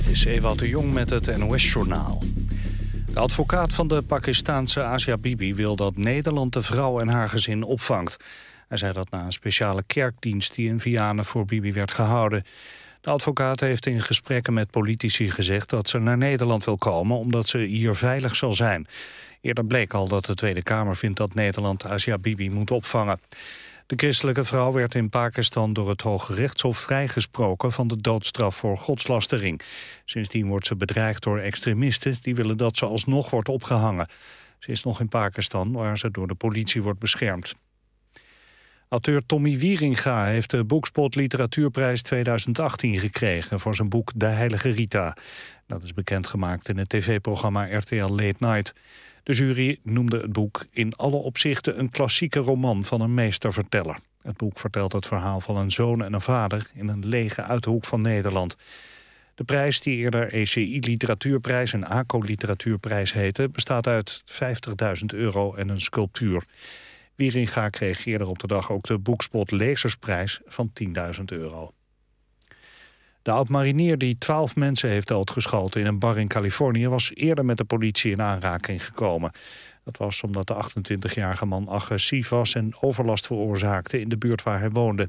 Dit is Ewout de Jong met het NOS-journaal. De advocaat van de Pakistaanse Asia Bibi wil dat Nederland de vrouw en haar gezin opvangt. Hij zei dat na een speciale kerkdienst die in Vianen voor Bibi werd gehouden. De advocaat heeft in gesprekken met politici gezegd dat ze naar Nederland wil komen omdat ze hier veilig zal zijn. Eerder bleek al dat de Tweede Kamer vindt dat Nederland Asia Bibi moet opvangen. De christelijke vrouw werd in Pakistan door het Hoge Rechtshof vrijgesproken van de doodstraf voor godslastering. Sindsdien wordt ze bedreigd door extremisten die willen dat ze alsnog wordt opgehangen. Ze is nog in Pakistan waar ze door de politie wordt beschermd. Auteur Tommy Wieringa heeft de Boekspot Literatuurprijs 2018 gekregen voor zijn boek De Heilige Rita. Dat is bekendgemaakt in het tv-programma RTL Late Night. De jury noemde het boek in alle opzichten een klassieke roman van een meesterverteller. Het boek vertelt het verhaal van een zoon en een vader in een lege uithoek van Nederland. De prijs, die eerder ECI Literatuurprijs en ACO Literatuurprijs heette... bestaat uit 50.000 euro en een sculptuur. Wieringa kreeg eerder op de dag ook de Boekspot Lezersprijs van 10.000 euro. De oud-marinier die twaalf mensen heeft doodgeschoten in een bar in Californië... was eerder met de politie in aanraking gekomen. Dat was omdat de 28-jarige man agressief was en overlast veroorzaakte in de buurt waar hij woonde.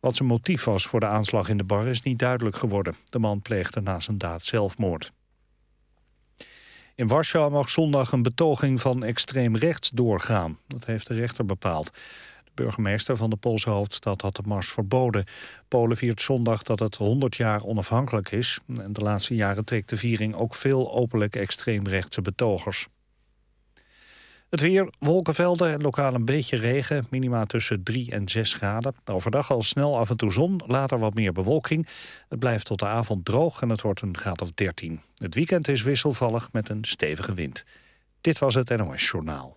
Wat zijn motief was voor de aanslag in de bar is niet duidelijk geworden. De man pleegde na zijn daad zelfmoord. In Warschau mag zondag een betoging van extreem rechts doorgaan. Dat heeft de rechter bepaald. Burgemeester van de Poolse hoofdstad had de mars verboden. Polen viert zondag dat het 100 jaar onafhankelijk is. En de laatste jaren trekt de viering ook veel openlijk extreemrechtse betogers. Het weer, wolkenvelden en lokaal een beetje regen. Minima tussen 3 en 6 graden. Overdag al snel af en toe zon, later wat meer bewolking. Het blijft tot de avond droog en het wordt een graad of 13. Het weekend is wisselvallig met een stevige wind. Dit was het NOS Journaal.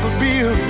Off a Beale.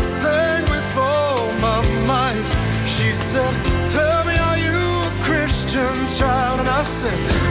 child? And I said,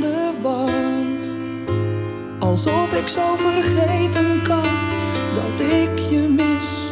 de. Alsof ik zo vergeten kan dat ik je mis.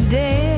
Day.